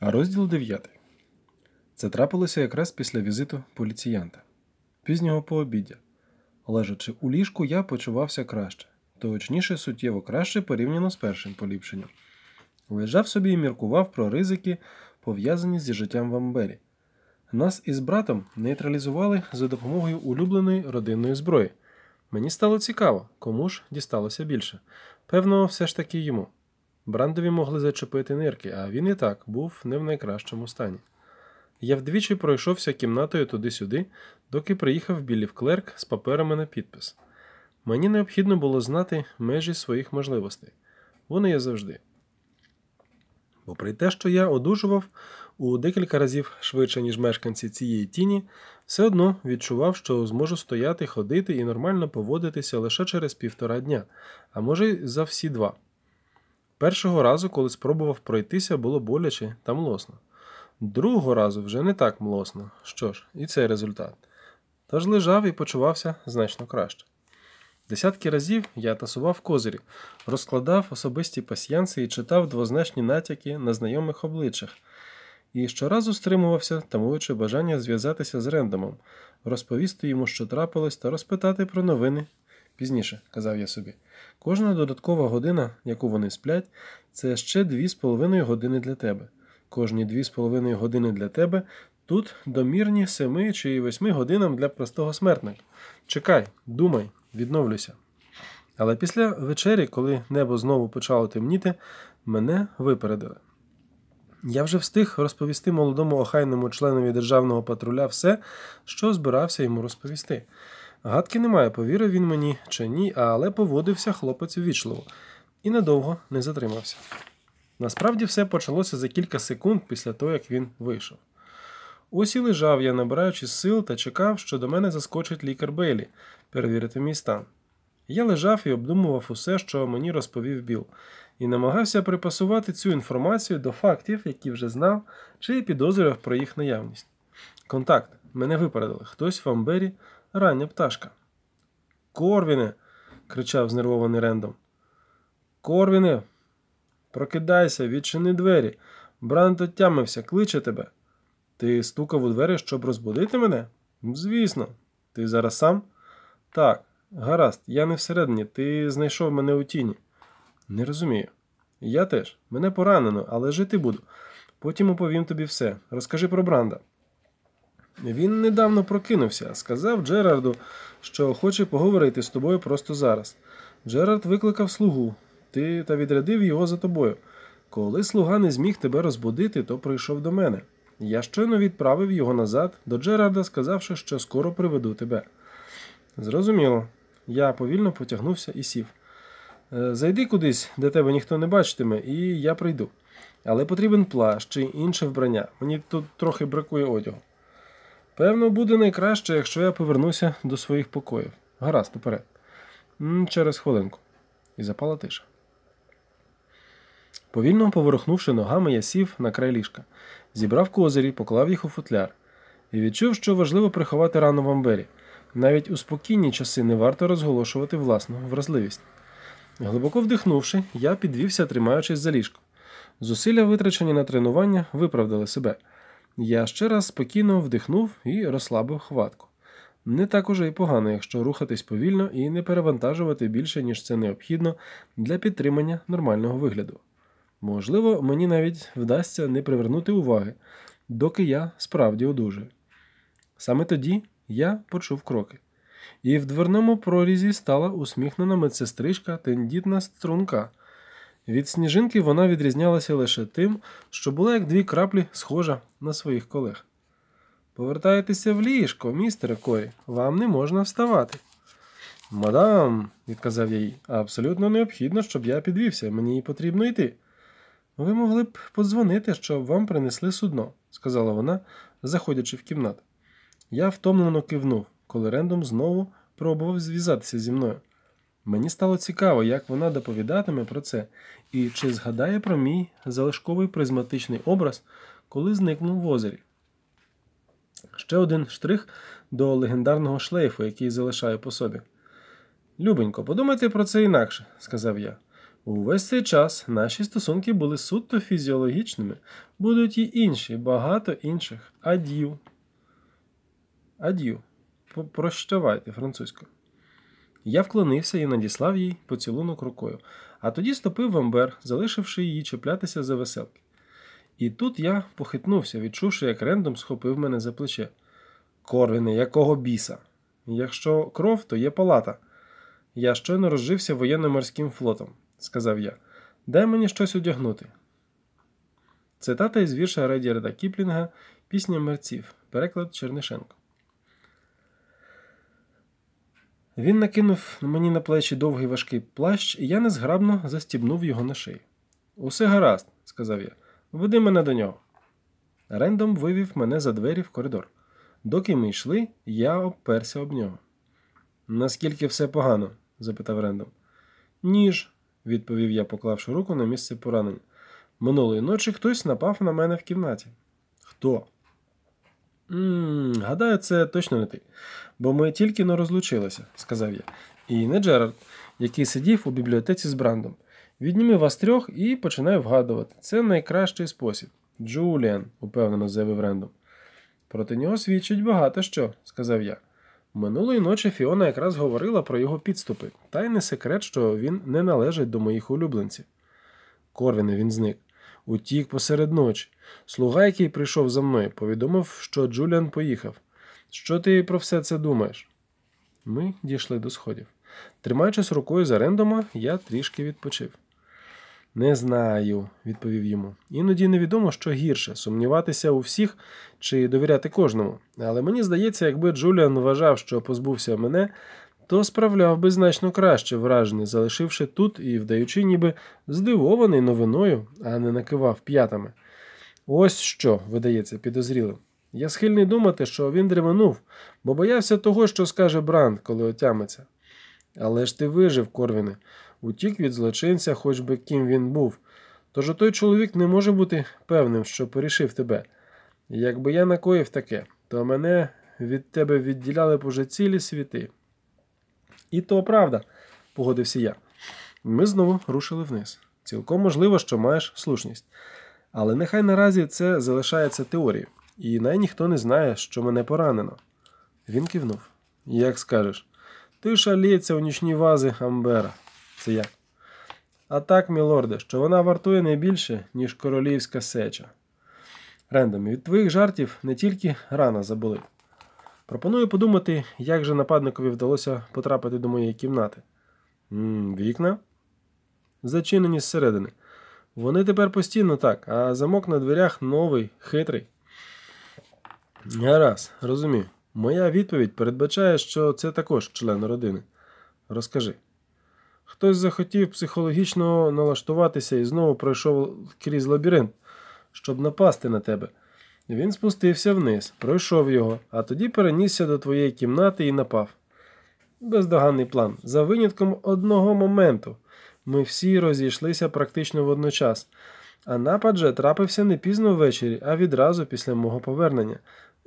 Розділ 9. Це трапилося якраз після візиту поліціянта. Пізнього пообіддя. Лежачи у ліжку, я почувався краще, точніше, суттєво краще порівняно з першим поліпшенням. Лежав собі і міркував про ризики, пов'язані зі життям в Амбері. Нас із братом нейтралізували за допомогою улюбленої родинної зброї. Мені стало цікаво, кому ж дісталося більше. Певно, все ж таки йому. Брандові могли зачепити нирки, а він і так був не в найкращому стані. Я вдвічі пройшовся кімнатою туди-сюди, доки приїхав білів клерк з паперами на підпис. Мені необхідно було знати межі своїх можливостей. Вони є завжди. Попри те, що я одужував у декілька разів швидше, ніж мешканці цієї тіні, все одно відчував, що зможу стояти, ходити і нормально поводитися лише через півтора дня, а може й за всі два. Першого разу, коли спробував пройтися, було боляче та млосно. Другого разу вже не так млосно. Що ж, і цей результат. Тож лежав і почувався значно краще. Десятки разів я тасував козирі, розкладав особисті пасьянси і читав двозначні натяки на знайомих обличчях, і щоразу стримувався, тамуючи бажання зв'язатися з рендомом, розповісти йому, що трапилось, та розпитати про новини. Пізніше, казав я собі, кожна додаткова година, яку вони сплять, це ще дві з половиною години для тебе. Кожні дві з половиною години для тебе тут домірні семи чи восьми годинам для простого смертника. Чекай, думай, відновлюся. Але після вечері, коли небо знову почало темніти, мене випередили. Я вже встиг розповісти молодому охайному членові державного патруля все, що збирався йому розповісти. Гадки немає, повірив він мені чи ні, але поводився хлопець ввічливо і надовго не затримався. Насправді все почалося за кілька секунд після того, як він вийшов. Ось і лежав я, набираючи сил та чекав, що до мене заскочить лікар Бейлі перевірити мій стан. Я лежав і обдумував усе, що мені розповів Біл, і намагався припасувати цю інформацію до фактів, які вже знав, чи підозрював про їх наявність. Контакт. Мене випередили. Хтось в Амбері рання пташка. Корвіне. кричав знервований Рендом. Корвіне, прокидайся, відчини двері. Бранд отямився, кличе тебе. Ти стукав у двері, щоб розбудити мене? Звісно. Ти зараз сам? Так, гаразд, я не всередині, ти знайшов мене у тіні. Не розумію. Я теж. Мене поранено, але жити буду. Потім оповім тобі все. Розкажи про Бранда. Він недавно прокинувся, сказав Джерарду, що хоче поговорити з тобою просто зараз. Джерард викликав слугу, ти та відрядив його за тобою. Коли слуга не зміг тебе розбудити, то прийшов до мене. Я щойно відправив його назад до Джерарда, сказавши, що скоро приведу тебе. Зрозуміло. Я повільно потягнувся і сів. «Е, зайди кудись, де тебе ніхто не бачитиме, і я прийду. Але потрібен плащ чи інше вбрання. Мені тут трохи бракує одягу. Певно, буде найкраще, якщо я повернуся до своїх покоїв. Гаразд, уперед. Через хвилинку. І запала тиша. Повільно поворухнувши ногами, я сів на край ліжка, зібрав козирі, поклав їх у футляр і відчув, що важливо приховати рану в амбері. Навіть у спокійні часи не варто розголошувати власну вразливість. Глибоко вдихнувши, я підвівся, тримаючись за ліжко. Зусилля, витрачені на тренування, виправдали себе. Я ще раз спокійно вдихнув і розслабив хватку. Не так уже й погано, якщо рухатись повільно і не перевантажувати більше, ніж це необхідно для підтримання нормального вигляду. Можливо, мені навіть вдасться не привернути уваги, доки я справді одужаю. Саме тоді я почув кроки, і в дверному прорізі стала усміхнена медсестричка тендітна струнка. Від сніжинки вона відрізнялася лише тим, що була як дві краплі схожа на своїх колег. Повертайтеся в ліжко, містере Корі, вам не можна вставати. Мадам, відказав я їй, абсолютно необхідно, щоб я підвівся, мені потрібно йти. Ви могли б подзвонити, щоб вам принесли судно, сказала вона, заходячи в кімнату. Я втомлено кивнув, коли Рендом знову пробував зв'язатися зі мною. Мені стало цікаво, як вона доповідатиме про це, і чи згадає про мій залишковий призматичний образ, коли зникнув в озері. Ще один штрих до легендарного шлейфу, який залишаю по собі. Любенько, подумайте про це інакше, сказав я. Увесь цей час наші стосунки були суто фізіологічними, будуть і інші, багато інших. Ад'ю. Ад'ю. Прощавайте французькою. Я вклонився і надіслав їй поцілунок рукою, а тоді ступив в амбер, залишивши її чіплятися за веселки. І тут я похитнувся, відчувши, як рендом схопив мене за плече. Корвіне, якого біса? Якщо кров, то є палата. Я щойно розжився воєнно-морським флотом, сказав я. Дай мені щось одягнути. Цитата із вірша Редіарда Кіплінга Пісня мерців. Переклад Чернишенко. Він накинув мені на плечі довгий важкий плащ, і я незграбно застібнув його на шию. Усе гаразд, сказав я. Веди мене до нього. Рендом вивів мене за двері в коридор. Доки ми йшли, я обперся об нього. Наскільки все погано? запитав Рендом. Ніж, відповів я, поклавши руку на місце поранення. Минулої ночі хтось напав на мене в кімнаті. Хто? М гадаю, це точно не ти, бо ми тільки не розлучилися, сказав я. І не Джерард, який сидів у бібліотеці з Брандом. Відніми вас трьох і починаю вгадувати. Це найкращий спосіб. Джуліан, упевнено заявив Рендом. Проти нього свідчить багато що, сказав я. Минулої ночі Фіона якраз говорила про його підступи, та й не секрет, що він не належить до моїх улюбленців. Корвіне він зник. Утік посеред ночі. Слуга, який прийшов за мною, повідомив, що Джуліан поїхав. Що ти про все це думаєш? Ми дійшли до сходів. Тримаючись рукою за рендома, я трішки відпочив. Не знаю, відповів йому. Іноді невідомо, що гірше сумніватися у всіх чи довіряти кожному. Але мені здається, якби Джуліан вважав, що позбувся мене, то справляв би значно краще враження, залишивши тут і вдаючи, ніби здивований новиною, а не накивав п'ятами. Ось що видається підозрілим. Я схильний думати, що він дременув, бо боявся того, що скаже Бранд, коли отямиться. Але ж ти вижив, Корвіне, утік від злочинця, хоч би ким він був. Тож той чоловік не може бути певним, що порішив тебе. Якби я накоїв таке, то мене від тебе відділяли б уже цілі світи. І то правда, погодився я. Ми знову рушили вниз. Цілком можливо, що маєш слушність. Але нехай наразі це залишається теорією, і най ніхто не знає, що мене поранено. Він кивнув. Як скажеш, ти шаліється у нічні вази Амбера. Це як? А так, мілорде, що вона вартує не більше, ніж королівська сеча. Рендом, від твоїх жартів не тільки рана заболить. Пропоную подумати, як же нападникові вдалося потрапити до моєї кімнати. м вікна? Зачинені зсередини. Вони тепер постійно так, а замок на дверях новий, хитрий. Гаразд, розумію. Моя відповідь передбачає, що це також член родини. Розкажи. Хтось захотів психологічно налаштуватися і знову пройшов крізь лабіринт, щоб напасти на тебе. Він спустився вниз, пройшов його, а тоді перенісся до твоєї кімнати і напав. Бездоганний план. За винятком одного моменту. Ми всі розійшлися практично водночас, а напад же трапився не пізно ввечері, а відразу після мого повернення.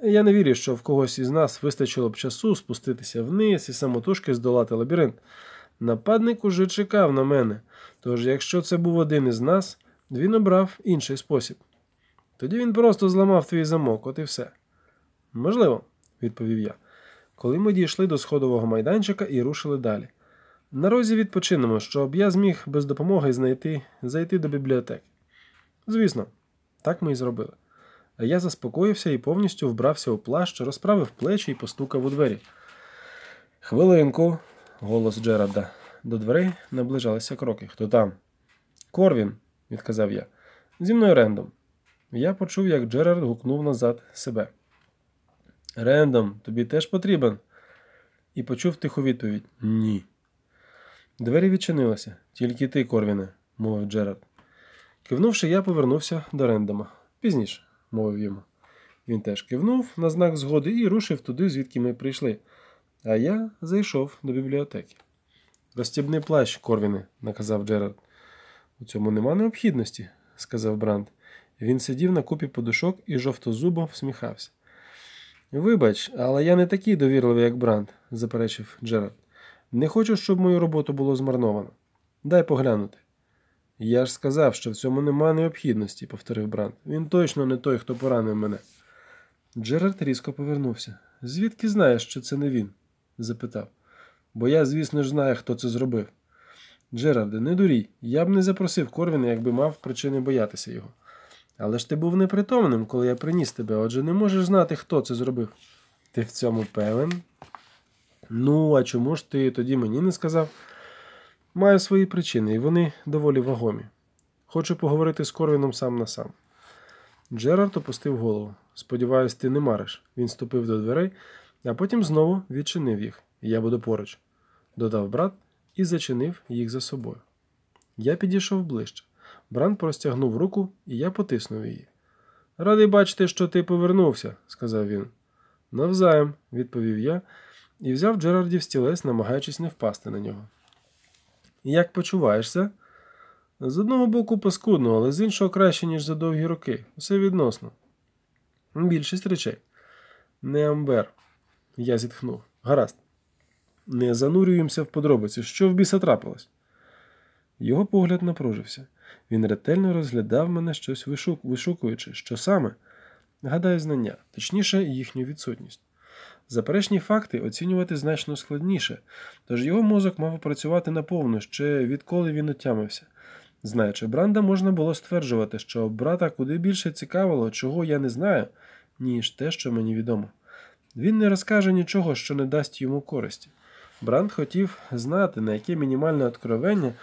Я не вірю, що в когось із нас вистачило б часу спуститися вниз і самотужки здолати лабіринт. Нападник уже чекав на мене, тож, якщо це був один із нас, він обрав інший спосіб. Тоді він просто зламав твій замок, от і все. Можливо, відповів я, коли ми дійшли до сходового майданчика і рушили далі. На розі відпочинемо, щоб я зміг без допомоги знайти, зайти до бібліотеки. Звісно, так ми і зробили. А я заспокоївся і повністю вбрався у плащ, розправив плечі і постукав у двері. Хвилинку, голос Джерарда. До дверей наближалися кроки. Хто там? Корвін, відказав я. Зі мною рендом. Я почув, як Джерард гукнув назад себе. Рендом, тобі теж потрібен? І почув тиху відповідь Ні. Двері відчинилися. Тільки ти, Корвіне, мовив Джерард. Кивнувши, я повернувся до рендома. Пізніше, мовив йому. Він теж кивнув на знак згоди і рушив туди, звідки ми прийшли. А я зайшов до бібліотеки. Розстібни плащ, Корвіне, наказав Джерард. У цьому нема необхідності, сказав Бранд. Він сидів на купі подушок і жовтозубо всміхався. Вибач, але я не такий довірливий, як Бранд, заперечив Джерард. Не хочу, щоб мою роботу було змарновано. Дай поглянути. Я ж сказав, що в цьому нема необхідності, повторив Бранд. Він точно не той, хто поранив мене. Джерард різко повернувся. Звідки знаєш, що це не він? запитав. Бо я, звісно ж, знаю, хто це зробив. Джерарде, не дурій, я б не запросив Корвіна, якби мав причини боятися його. Але ж ти був непритомним, коли я приніс тебе, отже не можеш знати, хто це зробив. Ти в цьому певен? Ну, а чому ж ти тоді мені не сказав? Маю свої причини, і вони доволі вагомі. Хочу поговорити з Корвіном сам на сам. Джерард опустив голову. Сподіваюсь, ти не мариш. Він ступив до дверей, а потім знову відчинив їх. Я буду поруч, додав брат і зачинив їх за собою. Я підійшов ближче. Бранд простягнув руку, і я потиснув її. Радий бачити, що ти повернувся, сказав він. Навзаєм, відповів я і взяв Джерардів стілець, намагаючись не впасти на нього. Як почуваєшся? З одного боку паскудно, але з іншого краще, ніж за довгі роки. Усе відносно. Більшість речей. Не амбер. Я зітхнув. Гаразд. Не занурюємося в подробиці. Що в біса трапилось? Його погляд напружився. Він ретельно розглядав мене щось вишукуючи, що саме? Гадаю, знання, точніше, їхню відсутність. Заперечні факти оцінювати значно складніше, тож його мозок мав працювати наповну ще відколи він отямився. Знаючи Бранда, можна було стверджувати, що брата куди більше цікавило, чого я не знаю, ніж те, що мені відомо. Він не розкаже нічого, що не дасть йому користі. Бранд хотів знати, на яке мінімальне откровення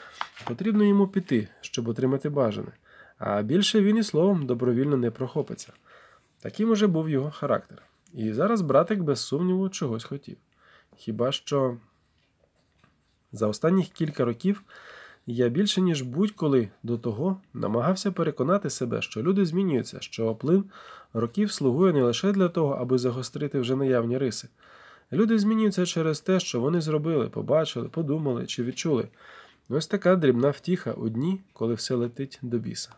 потрібно йому піти, щоб отримати бажане, а більше він і словом добровільно не прохопиться. Таким уже був його характер. І зараз братик без сумніву чогось хотів. Хіба що за останніх кілька років я більше, ніж будь-коли до того, намагався переконати себе, що люди змінюються, що плин років слугує не лише для того, аби загострити вже наявні риси. Люди змінюються через те, що вони зробили, побачили, подумали чи відчули. Ось така дрібна втіха у дні, коли все летить до біса.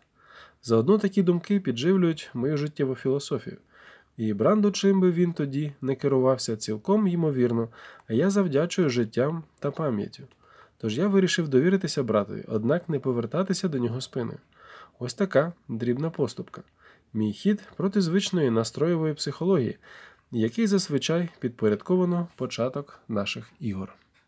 Заодно такі думки підживлюють мою життєву філософію. І Бранду, чим би він тоді не керувався цілком ймовірно, а я завдячую життям та пам'яттю. Тож я вирішив довіритися братові, однак не повертатися до нього спиною. Ось така дрібна поступка. Мій хід проти звичної настроєвої психології, який зазвичай підпорядковано початок наших ігор.